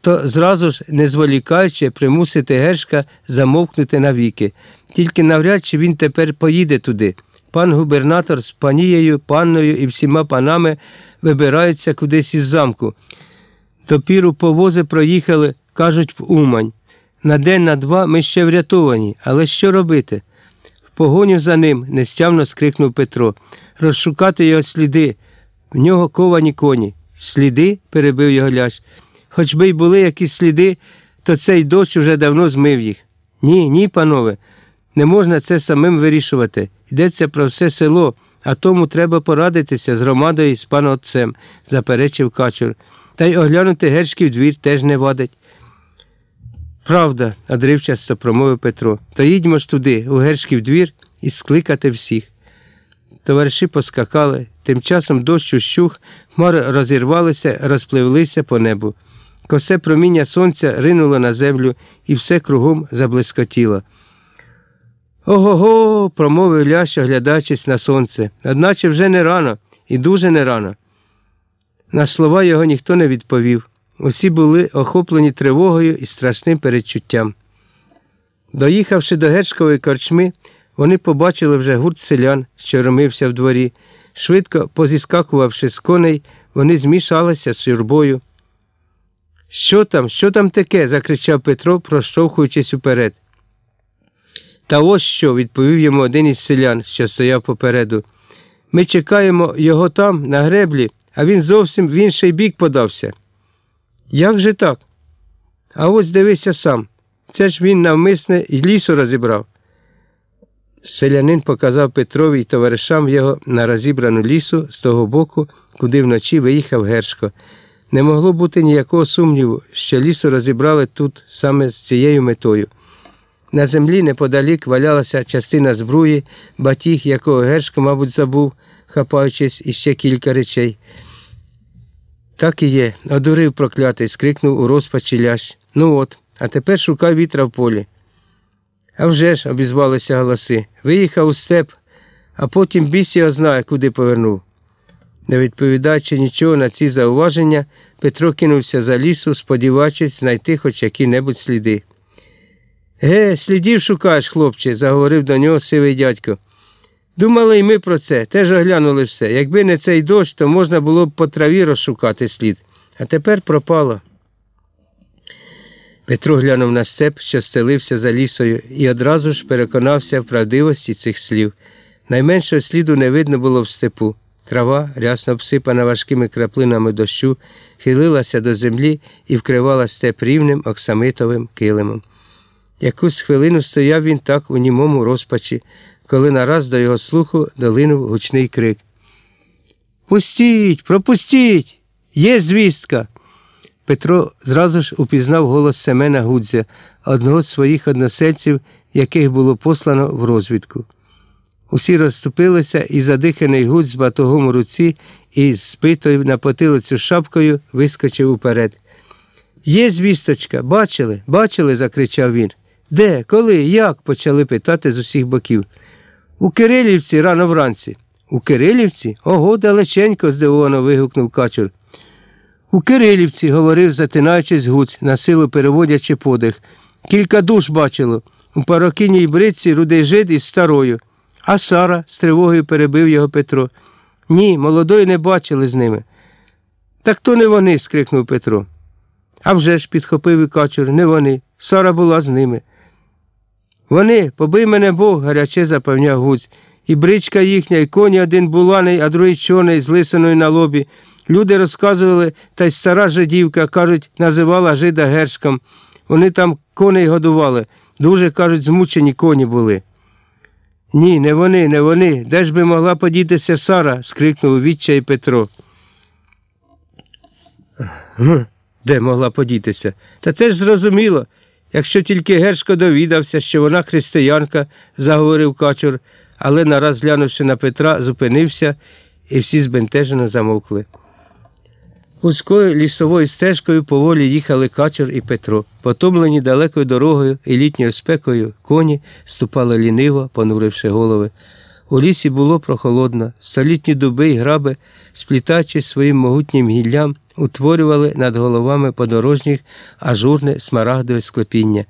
то зразу ж, не зволікаючи, примусити Гершка замовкнути навіки. Тільки навряд чи він тепер поїде туди. Пан губернатор з панією, панною і всіма панами вибираються кудись із замку. Допіру повози проїхали, кажуть, в Умань. На день, на два ми ще врятовані, але що робити? В погоню за ним нестямно скрикнув Петро. Розшукати його сліди. В нього ковані коні. Сліди? перебив його ляш. Хоч би й були якісь сліди, то цей дощ уже давно змив їх. Ні, ні, панове, не можна це самим вирішувати. Йдеться про все село, а тому треба порадитися з громадою з паном отцем, заперечив качур. Та й оглянути гершків двір теж не вадить. Правда, одривчасто промовив Петро. То їдьмо ж туди, у гершків двір, і скликати всіх. Товариші поскакали, тим часом дощ ущух, хмари розірвалися, розпливлися по небу. Косе проміння сонця ринуло на землю і все кругом заблискотіло. Ого го, промовив Ляш, оглядаючись на сонце. Одначе вже не рано, і дуже не рано. На слова його ніхто не відповів. Усі були охоплені тривогою і страшним передчуттям. Доїхавши до гершкової корчми, вони побачили вже гурт селян, що ромився в дворі. Швидко позіскакувавши з коней, вони змішалися з юрбою. Що там, що там таке? закричав Петро, проштовхуючись уперед. Та ось що, відповів йому один із селян, що стояв попереду. Ми чекаємо його там, на греблі, а він зовсім в інший бік подався. Як же так? А ось дивися сам. Це ж він навмисне і лісу розібрав. Селянин показав Петрові й товаришам його на розібрану лісу з того боку, куди вночі виїхав Гершко. Не могло бути ніякого сумніву, що лісу розібрали тут саме з цією метою. На землі неподалік валялася частина збруї, батіг, якого Гершко, мабуть, забув, хапаючись іще кілька речей. Так і є, одурив проклятий, скрикнув у розпачі лящ. Ну от, а тепер шукай вітра в полі. А вже ж, обізвалися голоси. Виїхав у степ, а потім біс його знає, куди повернув. Не відповідаючи нічого на ці зауваження, Петро кинувся за лісу, сподіваючись знайти хоч які-небудь сліди. Ге, слідів шукаєш, хлопче, заговорив до нього сивий дядько. Думали й ми про це, теж оглянули все. Якби не цей дощ, то можна було б по траві розшукати слід, а тепер пропало. Петро глянув на степ, що стелився за лісою, і одразу ж переконався в правдивості цих слів. Найменшого сліду не видно було в степу. Трава, рясно обсипана важкими краплинами дощу, хилилася до землі і вкривала степ рівним оксамитовим килимом. Якусь хвилину стояв він так у німому розпачі, коли нараз до його слуху долинув гучний крик. Пустіть, пропустіть! Є звістка. Петро зразу ж упізнав голос Семена Гудзя, одного з своїх односельців, яких було послано в розвідку. Усі розступилися, і задиханий гудь з батогом у руці і з спитою на потилицю шапкою вискочив уперед. Є звісточка, бачили, бачили? закричав він. Де, коли, як? почали питати з усіх боків. У Кирилівці рано вранці. У Кирилівці? Ого, далеченько, здивовано вигукнув качур. У Кирилівці, говорив, затинаючись гуць, на силу переводячи подих. Кілька душ бачило. У парокінній бриці рудий жид із старою. А Сара з тривогою перебив його Петро. Ні, молодої не бачили з ними. Так то не вони. скрикнув Петро. А вже ж, підхопив і качур, не вони. Сара була з ними. Вони, побий мене Бог, гаряче запевняв гуць. І бричка їхня, і коні один буланий, а другий чорний з лисиною на лобі. Люди розказували, та й стара жидівка, кажуть, називала жида гершком. Вони там коней годували. Дуже, кажуть, змучені коні були. Ні, не вони, не вони. Де ж би могла подітися Сара? скрикнув відчай Петро. Де могла подітися? Та це ж зрозуміло. Якщо тільки Гершко довідався, що вона християнка, заговорив качур, але нараз глянувши на Петра, зупинився, і всі збентежено замовкли. Вузькою лісовою стежкою поволі їхали Качур і Петро. Потомлені далекою дорогою і літньою спекою коні ступали ліниво, понуривши голови. У лісі було прохолодно, столітні дуби й граби, сплітаючись своїм могутнім гіллям, утворювали над головами подорожніх ажурне смарагдове склепіння.